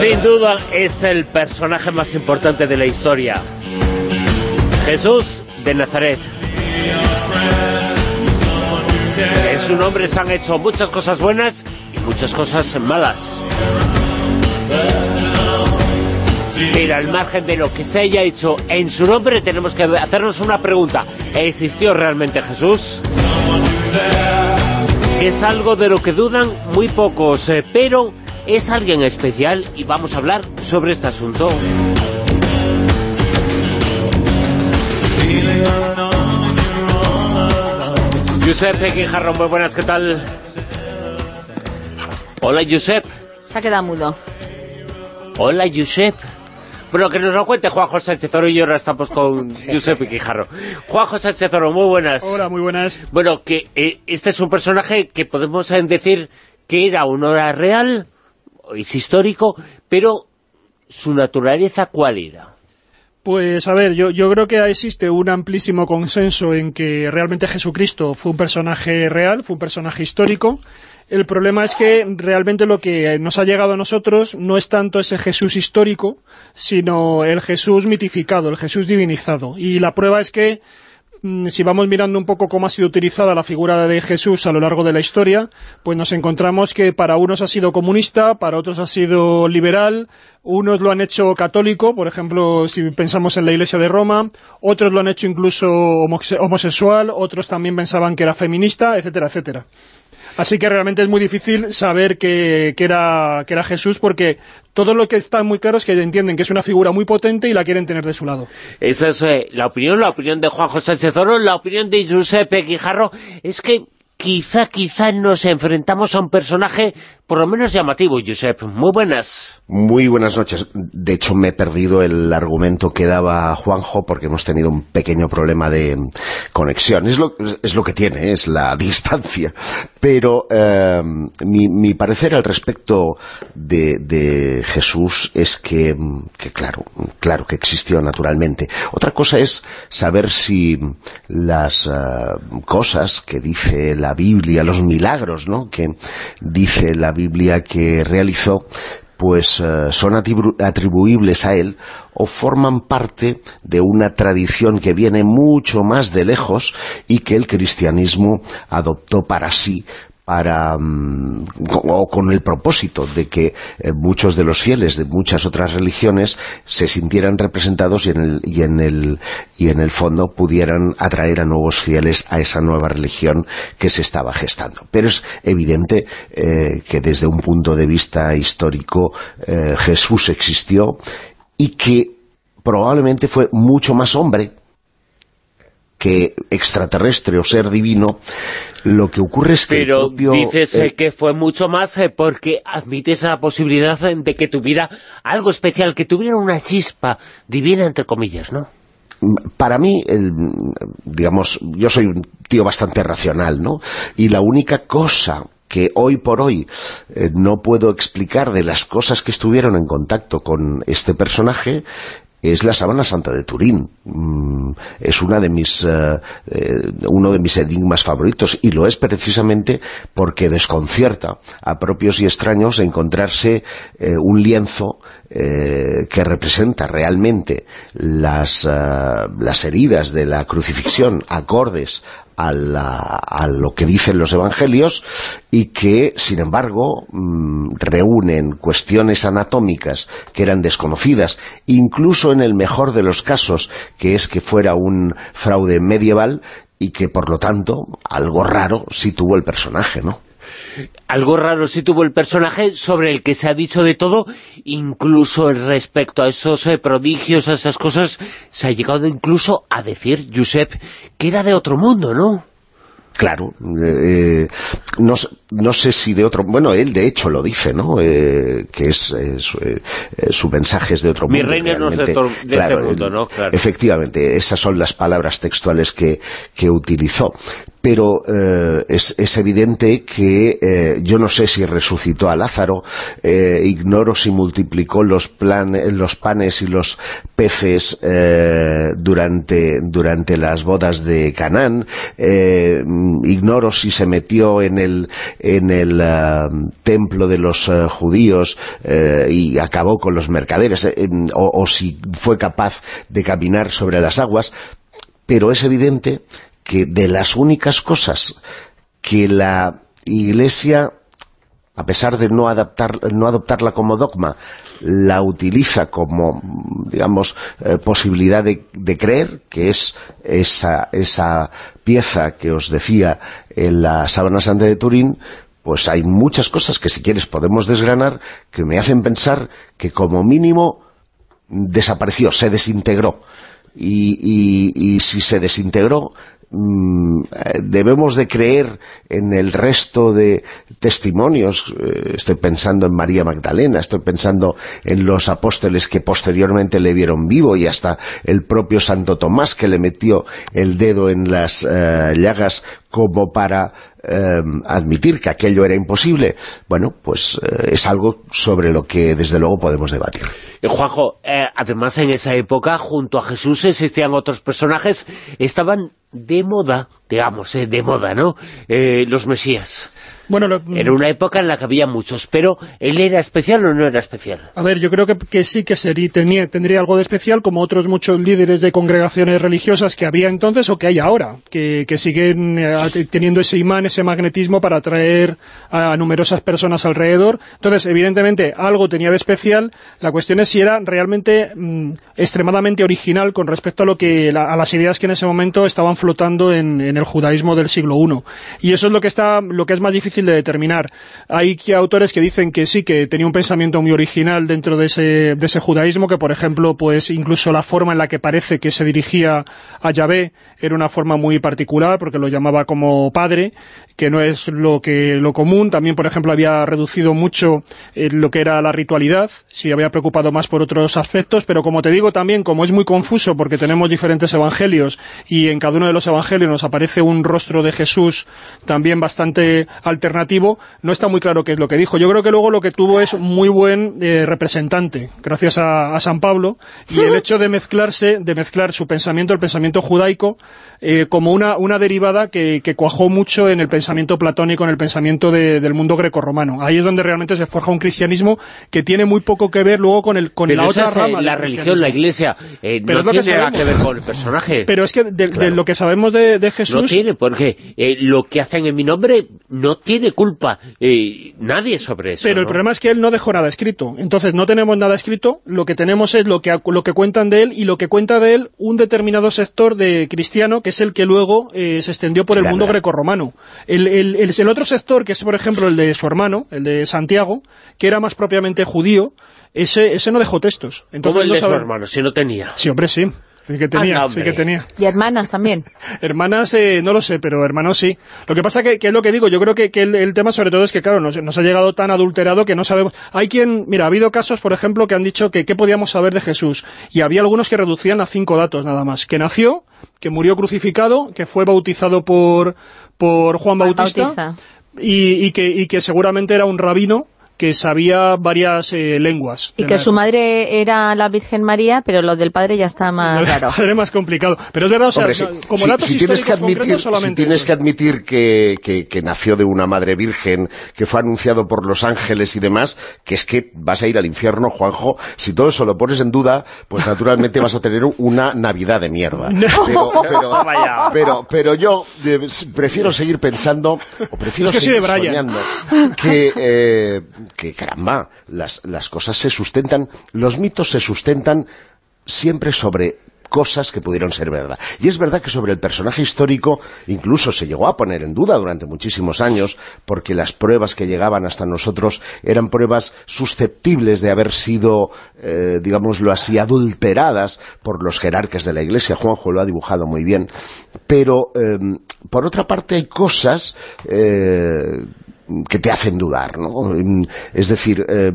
Sin duda es el personaje más importante de la historia. Jesús de Nazaret. En su nombre se han hecho muchas cosas buenas y muchas cosas malas. Pero al margen de lo que se haya hecho en su nombre, tenemos que hacernos una pregunta. ¿Existió realmente Jesús? Es algo de lo que dudan muy pocos, eh, pero es alguien especial y vamos a hablar sobre este asunto. Josep Quijarro, muy buenas, ¿qué tal? Hola, Josep. Se ha quedado mudo. Hola, Josep. Bueno, que nos lo cuente Juanjo Sánchez Oro y ahora estamos con Josep Quijarro. Juanjo Sánchez Oro, muy buenas. Hola, muy buenas. Bueno, que eh, este es un personaje que podemos eh, decir que era una hora real, es histórico, pero su naturaleza, ¿cuál era? Pues a ver, yo, yo creo que existe un amplísimo consenso en que realmente Jesucristo fue un personaje real, fue un personaje histórico. El problema es que realmente lo que nos ha llegado a nosotros no es tanto ese Jesús histórico, sino el Jesús mitificado, el Jesús divinizado. Y la prueba es que si vamos mirando un poco cómo ha sido utilizada la figura de Jesús a lo largo de la historia, pues nos encontramos que para unos ha sido comunista, para otros ha sido liberal, unos lo han hecho católico, por ejemplo, si pensamos en la Iglesia de Roma, otros lo han hecho incluso homosexual, otros también pensaban que era feminista, etcétera, etcétera. Así que realmente es muy difícil saber que, que era, que era Jesús, porque todo lo que está muy claro es que entienden que es una figura muy potente y la quieren tener de su lado. Esa es eh, la opinión, la opinión de Juanjo Sánchez Oro, la opinión de Giuseppe Quijarro, es que quizá, quizá nos enfrentamos a un personaje por lo menos llamativo, Giuseppe. Muy buenas. Muy buenas noches. De hecho, me he perdido el argumento que daba Juanjo porque hemos tenido un pequeño problema de conexión. Es lo, es lo que tiene, es la distancia. Pero eh, mi, mi parecer al respecto de, de Jesús es que, mm, que, claro, claro que existió naturalmente. Otra cosa es saber si las eh, cosas que dice la Biblia, los milagros ¿no? que dice la Biblia que realizó, pues eh, son atribu- atribuibles a él o forman parte de una tradición que viene mucho más de lejos y que el cristianismo adoptó para sí para mm, o con el propósito de que eh, muchos de los fieles de muchas otras religiones se sintieran representados y en el y en el y en el fondo pudieran atraer a nuevos fieles a esa nueva religión que se estaba gestando. Pero es evidente eh, que desde un punto de vista histórico eh, Jesús existió y que probablemente fue mucho más hombre que extraterrestre o ser divino, lo que ocurre es que Pero propio, dices eh, eh, que fue mucho más eh, porque admites la posibilidad de que tuviera algo especial, que tuviera una chispa divina, entre comillas, ¿no? para mí, el, digamos, yo soy un tío bastante racional, ¿no? Y la única cosa que hoy por hoy eh, no puedo explicar de las cosas que estuvieron en contacto con este personaje es la sábana santa de Turín. Mm, es una de mis, eh, eh, uno de mis enigmas favoritos y lo es precisamente porque desconcierta a propios y extraños encontrarse eh, un lienzo eh, que representa realmente las, eh, las heridas de la crucifixión acordes a, la- a lo que dicen los evangelios y que, sin embargo, mm, reúnen cuestiones anatómicas que eran desconocidas, incluso en el mejor de los casos, que es que fuera un fraude medieval y que, por lo tanto, algo raro sí tuvo el personaje, ¿no? Algo raro sí tuvo el personaje sobre el que se ha dicho de todo, incluso respecto a esos eh, prodigios, a esas cosas, se ha llegado incluso a decir, Josep, que era de otro mundo, ¿no? Claro, eh, no, no sé si de otro... Bueno, él de hecho lo dice, ¿no? Eh, que es, su, eh, su mensaje es de otro Mi mundo. reino no es de este mundo, ¿no? Claro. Efectivamente, esas son las palabras textuales que, que utilizó. Pero eh, es, evidente que eh, yo no sé si resucitó a Lázaro, eh, ignoro si multiplicó los, plan, los panes y los peces durante, durante las bodas de Canaán, ignoro si se metió en el, en el templo de los judíos y acabó con los mercaderes, o, o si fue capaz de caminar sobre las aguas, pero es evidente que de las únicas cosas que la Iglesia, a pesar de no, adaptar, no adoptarla como dogma, la utiliza como, digamos, eh, posibilidad de, de, creer, que es esa, esa pieza que os decía en la Sábana Santa de Turín, pues hay muchas cosas que si quieres podemos desgranar que me hacen pensar que como mínimo desapareció, se desintegró. Y, si se desintegró Mm, debemos de creer en el resto de testimonios, eh, estoy pensando en María Magdalena, estoy pensando en los apóstoles que posteriormente le vieron vivo y hasta el propio Santo Tomás que le metió el dedo en las uh, llagas como para eh, admitir que aquello era imposible, bueno, pues eh, es algo sobre lo que desde luego podemos debatir. Eh, Juanjo, además en esa época, junto a Jesús existían otros personajes, estaban de moda, digamos, de moda, ¿no? los Mesías. Bueno, era una época en la que había muchos, pero ¿él era especial o no era especial? A ver, yo creo que, que sí que sería, tenía, tendría algo de especial, como otros muchos líderes de congregaciones religiosas que había entonces o que hay ahora, que, que siguen eh, teniendo ese imán, ese magnetismo para atraer a, a numerosas personas alrededor. Entonces, evidentemente, algo tenía de especial. La cuestión es si era realmente mmm, extremadamente original con respecto a lo que la, a las ideas que en ese momento estaban flotando en, en el judaísmo del siglo I. Y eso es lo que está, lo que es más difícil de determinar. Hay autores que dicen que sí, que tenía un pensamiento muy original dentro de ese, de ese judaísmo, que por ejemplo, pues incluso la forma en la que parece que se dirigía a Yahvé era una forma muy particular, porque lo llamaba como padre, que no es lo que lo común. También, por ejemplo, había reducido mucho eh, lo que era la ritualidad, si había preocupado más por otros aspectos, pero como te digo también, como es muy confuso, porque tenemos diferentes evangelios, y en cada uno de los evangelios nos aparece un rostro de Jesús también bastante alternativo, alternativo, no está muy claro qué es lo que dijo. Yo creo que luego lo que tuvo es muy buen eh, representante, gracias a, a, San Pablo, y el hecho de mezclarse, de mezclar su pensamiento, el pensamiento judaico, eh, como una, una derivada que, que, cuajó mucho en el pensamiento platónico, en el pensamiento de, del mundo grecorromano. Ahí es donde realmente se forja un cristianismo que tiene muy poco que ver luego con, el, con Pero la otra es, rama. la religión, la iglesia, eh, Pero no es lo que tiene nada que sabemos. ver con el personaje. Pero es que de, claro. de lo que sabemos de, de Jesús... No tiene, porque eh, lo que hacen en mi nombre no tiene culpa eh, nadie sobre eso. Pero ¿no? el problema es que él no dejó nada escrito. Entonces no tenemos nada escrito, lo que tenemos es lo que, lo que cuentan de él y lo que cuenta de él un determinado sector de cristiano, que es el que luego eh, se extendió por el Claro. mundo grecorromano. El, el, el, el otro sector, que es por ejemplo el de su hermano, el de Santiago, que era más propiamente judío, ese, ese no dejó textos. Entonces, Como el no de su hermano, si no tenía. Sí, hombre, sí. Sí que tenía, sí que tenía. Y hermanas también. Hermanas, eh, no lo sé, pero hermanos sí. Lo que pasa que, que es lo que digo, yo creo que, que el, el tema sobre todo es que, claro, nos, nos ha llegado tan adulterado que no sabemos... Hay quien, mira, ha habido casos, por ejemplo, que han dicho que qué podíamos saber de Jesús, y había algunos que reducían a cinco datos nada más. Que nació, que murió crucificado, que fue bautizado por, por Juan Juan Bautista, Bautista. Y, y que, y que seguramente era un rabino que sabía varias eh, lenguas. Y que la- su madre era la Virgen María, pero lo del padre ya está más raro. Padre más complicado. Pero es verdad, o sea, Hombre, si, como si- datos si tienes que admitir, si tienes que, admitir que, que- que nació de una madre virgen, que fue anunciado por los ángeles y demás, que es que vas a ir al infierno, Juanjo, si todo eso lo pones en duda, pues naturalmente vas a tener una Navidad de mierda. Pero, pero, Vaya. pero, pero yo eh, prefiero seguir pensando, o prefiero Es que seguir soñando, que, eh, que caramba, las, las cosas se sustentan, los mitos se sustentan siempre sobre cosas que pudieron ser verdad. Y es verdad que sobre el personaje histórico incluso se llegó a poner en duda durante muchísimos años porque las pruebas que llegaban hasta nosotros eran pruebas susceptibles de haber sido, eh, digámoslo así, adulteradas por los jerarcas de la Iglesia. Juanjo lo ha dibujado muy bien. Pero, eh, por otra parte, hay cosas... eh, que te hacen dudar, ¿no? Es decir, eh,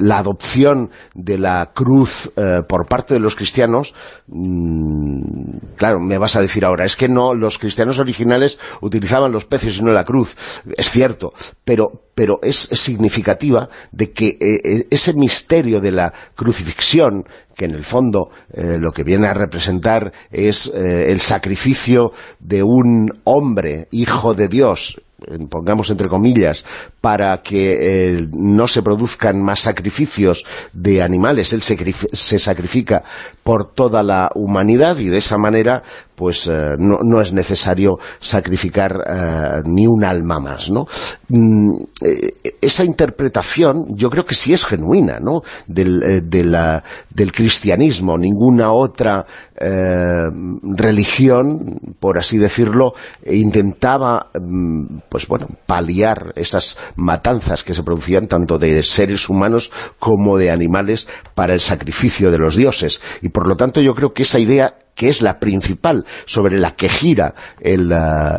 la adopción de la cruz eh, por parte de los cristianos, mm, claro, me vas a decir ahora, es que no, los cristianos originales utilizaban los peces y no la cruz, es cierto, pero, pero es significativa de que eh, ese misterio de la crucifixión, que en el fondo lo que viene a representar es el sacrificio de un hombre, hijo de Dios, pongamos entre comillas, para que eh, no se produzcan más sacrificios de animales, él se, sacrifica por toda la humanidad y de esa manera pues eh, no, es necesario sacrificar eh, ni un alma más, ¿no? Mm, esa interpretación yo creo que sí es genuina, ¿no? Del, del cristianismo, ninguna otra religión, por así decirlo, intentaba mm, pues bueno, paliar esas matanzas que se producían tanto de seres humanos como de animales para el sacrificio de los dioses. Y por lo tanto yo creo que esa idea que es la principal sobre la que gira la,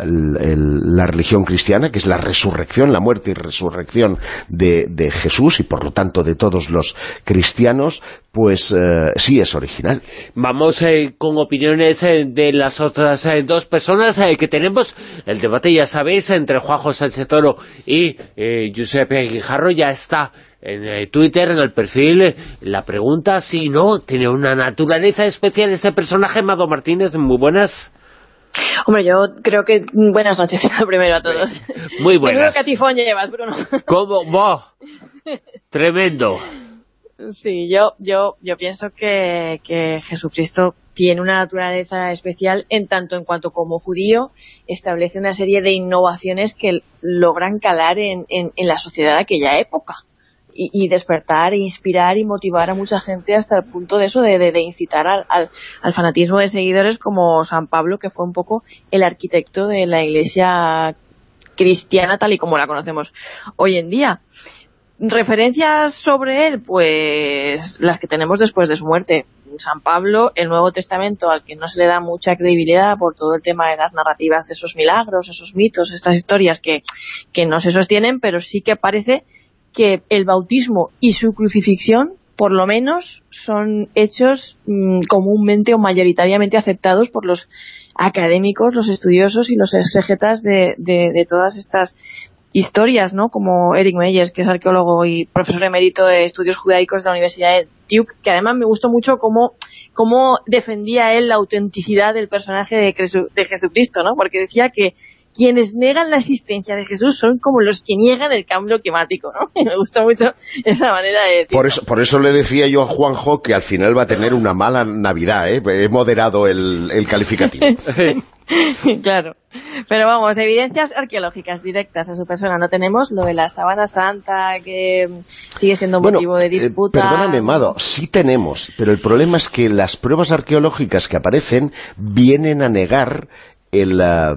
religión cristiana, que es la resurrección, la muerte y resurrección de, Jesús y por lo tanto de todos los cristianos, pues eh, sí es original. Vamos eh, con opiniones eh, de las otras dos personas que tenemos. El debate, ya sabéis, entre Juanjo Sánchez Toro y Giuseppe Guijarro ya está en eh, Twitter, en el perfil, la pregunta si no, tiene una naturaleza especial ese personaje, Mado Martínez, muy buenas. Hombre, yo creo que... Buenas noches, primero a todos. Muy buenas. Menudo catifón llevas, Bruno. ¿Cómo? Tremendo. Sí, yo, yo, yo pienso que, que Jesucristo tiene una naturaleza especial en tanto en cuanto como judío establece una serie de innovaciones que logran calar en, en, en la sociedad de aquella época y, despertar, e inspirar y motivar a mucha gente hasta el punto de eso, de, incitar al, fanatismo de seguidores como San Pablo, que fue un poco el arquitecto de la iglesia cristiana tal y como la conocemos hoy en día. Referencias sobre él, pues las que tenemos después de su muerte. San Pablo, el Nuevo Testamento, al que no se le da mucha credibilidad por todo el tema de las narrativas de esos milagros, esos mitos, estas historias que, que no se sostienen, pero sí que parece que el bautismo y su crucifixión, por lo menos, son hechos mm, comúnmente o mayoritariamente aceptados por los académicos, los estudiosos y los exegetas de, todas estas historias, ¿no? Como Eric Meyers, que es arqueólogo y profesor emérito de estudios judaicos de la Universidad de Duke, que además me gustó mucho cómo, cómo defendía él la autenticidad del personaje de Jesucristo, ¿no? Porque decía que quienes negan la existencia de Jesús son como los que niegan el cambio climático, ¿no? me gustó mucho esa manera de decirlo. Por eso, por eso le decía yo a Juanjo que al final va a tener una mala Navidad, ¿eh? He moderado el, el calificativo. claro. Pero vamos, evidencias arqueológicas directas a su persona no tenemos. Lo de la Sabana Santa, que sigue siendo motivo de eh, disputa. perdóname, Mado, sí tenemos, pero el problema es que las pruebas arqueológicas que aparecen vienen a negar la,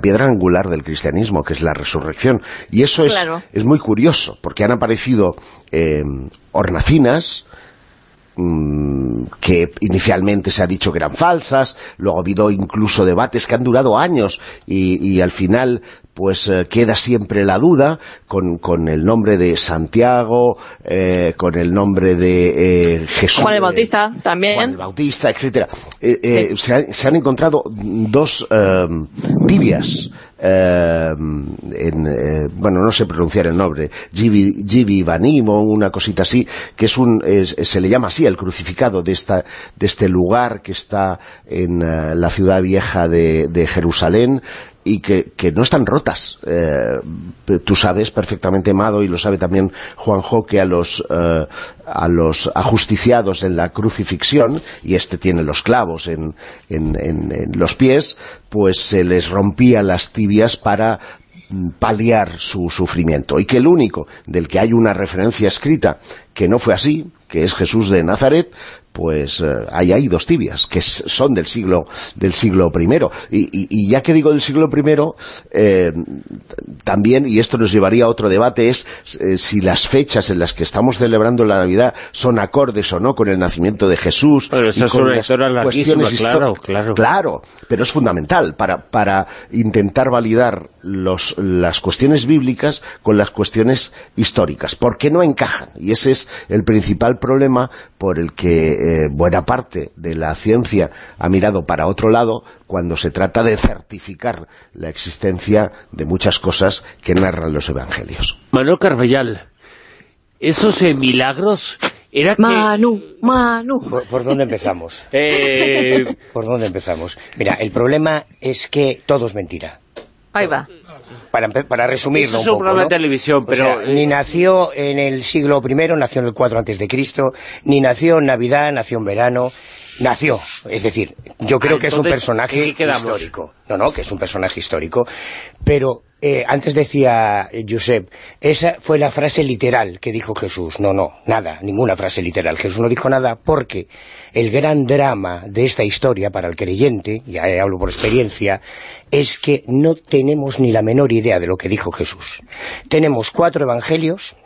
piedra angular del cristianismo, que es la resurrección. Y eso es, es muy curioso, porque han aparecido eh, hornacinas, mm, que inicialmente se ha dicho que eran falsas, luego ha habido incluso debates que han durado años y, y al final pues eh, queda siempre la duda con, con, el nombre de Santiago, eh, con el nombre de eh, Jesús. Juan el Bautista, también. Juan el Bautista, etcétera. se, se, han encontrado dos tibias en, bueno, no sé pronunciar el nombre, Gibi Vanimo, una cosita así, que es un, se le llama así el crucificado de, esta, de este lugar que está en la ciudad vieja de Jerusalén, y que, no están rotas. Eh, tú sabes perfectamente, Mado, y lo sabe también Juanjo, que a los, eh, a los ajusticiados en la crucifixión, y este tiene los clavos en, en, en, los pies, pues se les rompían las tibias para paliar su sufrimiento. Y que el único del que hay una referencia escrita que no fue así, que es Jesús de Nazaret, pues eh, ahí hay dos tibias, que son del siglo del siglo primero. Y, y- y ya que digo del siglo primero, eh, también, y esto nos llevaría a otro debate, es eh, si las fechas en las que estamos celebrando la Navidad son acordes o no con el nacimiento de Jesús. Pero y con las cuestiones claro, claro. Claro, pero es fundamental para, para intentar validar los, las cuestiones bíblicas con las cuestiones históricas, porque no encajan. Y ese es el principal problema por el que eh, buena parte de la ciencia ha mirado para otro lado cuando se trata de certificar la existencia de muchas cosas que narran los evangelios. Manuel Carballal, esos eh, milagros era que... Manu, Manu. ¿Por, por dónde empezamos? eh, ¿Por dónde empezamos? Mira, el problema es que todo es mentira. Ahí va. Para, para resumirlo Eso es un poco, programa ¿no? de televisión, O pero, sea, eh, ni nació en el siglo I, nació en el 4 antes de Cristo, ni nació en Navidad, nació en verano, nació. Es decir, yo creo Ah, que es un personaje histórico. No, no, que es un personaje histórico. Pero eh, antes decía Josep, esa fue la frase literal que dijo Jesús. No, no, nada, ninguna frase literal. Jesús no dijo nada porque el gran drama de esta historia para el creyente, ya hablo por experiencia, es que no tenemos ni la menor idea de lo que dijo Jesús. Tenemos cuatro evangelios,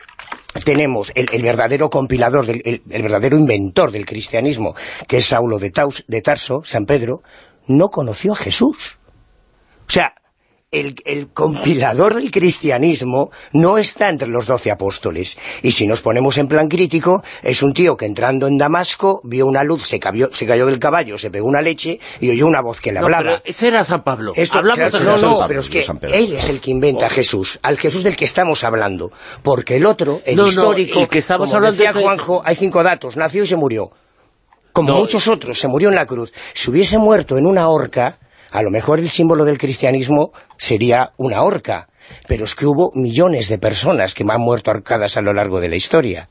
tenemos el, verdadero compilador, del, el, el verdadero inventor del cristianismo, que es Saulo de, de Tarso, San Pedro, no conoció a Jesús. O sea, el, el compilador del cristianismo no está entre los doce apóstoles. Y si nos ponemos en plan crítico, es un tío que entrando en Damasco vio una luz, se, cabió- se cayó del caballo, se pegó una leche y oyó una voz que le hablaba. ese era San Pablo. Esto, Hablamos claro, de no, Jesús. no, San pero es Pablo, que San él es el que inventa a Jesús, al Jesús del que estamos hablando, porque el otro, el No, no, histórico, el que estamos como hablando decía Juanjo, hay cinco datos, nació y se murió, como No. muchos otros, se murió en la cruz. Si hubiese muerto en una horca, a lo mejor el símbolo del cristianismo sería una horca, pero es que hubo millones de personas que han muerto ahorcadas a lo largo de la historia.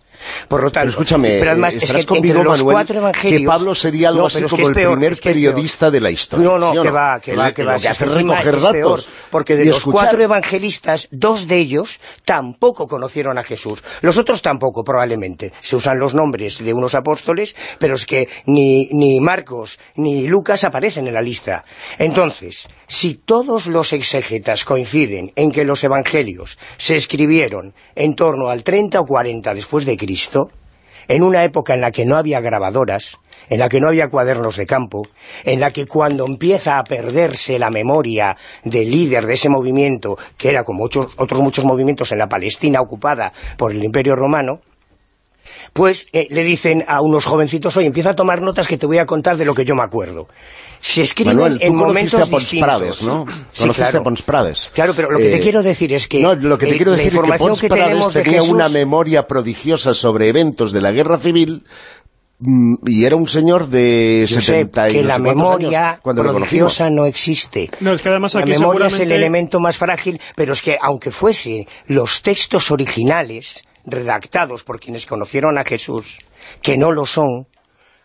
Por lo tanto, Pero escúchame, pero además, es estarás que entre conmigo, los Manuel, cuatro evangelios... que Pablo sería algo No, así es como que es el peor, primer es que es periodista de la historia. no, no, ¿sí o que va, que va, que va. Lo que que hace es encima recoger es peor, porque de los escuchar. cuatro evangelistas, dos de ellos tampoco conocieron a Jesús. Los otros tampoco, probablemente. Se usan los nombres de unos apóstoles, pero es que ni, ni Marcos ni Lucas aparecen en la lista. Entonces, si todos los exégetas coinciden en que los evangelios se escribieron en torno al 30 o 40 después de Cristo, en una época en la que no había grabadoras, en la que no había cuadernos de campo, en la que cuando empieza a perderse la memoria del líder de ese movimiento, que era como otros, otros muchos movimientos en la Palestina ocupada por el Imperio Romano, pues eh, le dicen a unos jovencitos, oye, empieza a tomar notas que te voy a contar de lo que yo me acuerdo. Se escriben Manuel, en momentos a Pons distintos. Prades, ¿no? Sí, Conociste claro. a Pons Prades. Claro, pero lo que te Eh, quiero decir es que... No, lo que te quiero la decir es que Pons que Prades tenía Jesús- una memoria prodigiosa sobre eventos de la guerra civil mm, y era un señor de Josep, 70 y que no la sé memoria prodigiosa no existe. No, es que además La aquí memoria es el elemento más frágil, pero es que aunque fuese los textos originales redactados por quienes conocieron a Jesús, que no lo son,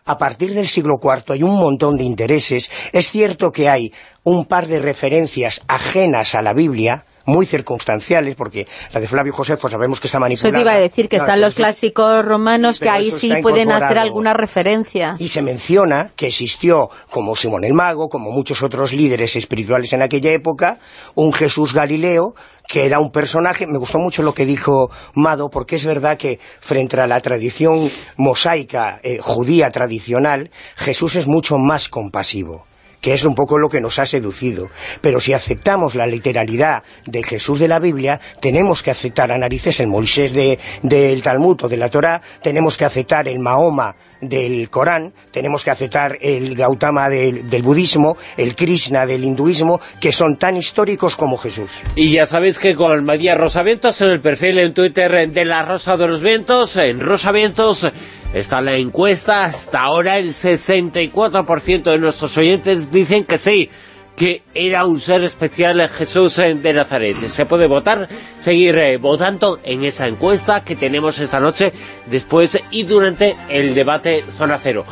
a partir del siglo IV hay un montón de intereses. Es cierto que hay un par de referencias ajenas a la Biblia, muy circunstanciales, porque la de Flavio Josefo sabemos que está Eso manipulada. te iba a decir, que están los eso- clásicos romanos que ahí eso sí pueden hacer alguna referencia. Y se menciona que existió, como Simón el Mago, como muchos otros líderes espirituales en aquella época, un Jesús Galileo, que era un personaje, me gustó mucho lo que dijo Mado, porque es verdad que frente a la tradición mosaica eh, judía tradicional, Jesús es mucho más compasivo que es un poco lo que nos ha seducido. Pero si aceptamos la literalidad de Jesús de la Biblia, tenemos que aceptar a narices el Moisés de- del Talmud o de la Torá, tenemos que aceptar el Mahoma del Corán, tenemos que aceptar el Gautama del, del budismo, el Krishna del hinduismo, que son tan históricos como Jesús. Y ya sabéis que con María Rosa Vientos en el perfil en Twitter de la Rosa de los Vientos, en Rosa Vientos, está la encuesta. Hasta ahora el 64% de nuestros oyentes dicen que sí, que era un ser especial Jesús de Nazaret. Se puede votar, seguir eh, votando en esa encuesta que tenemos esta noche, después y durante el debate Zona Cero.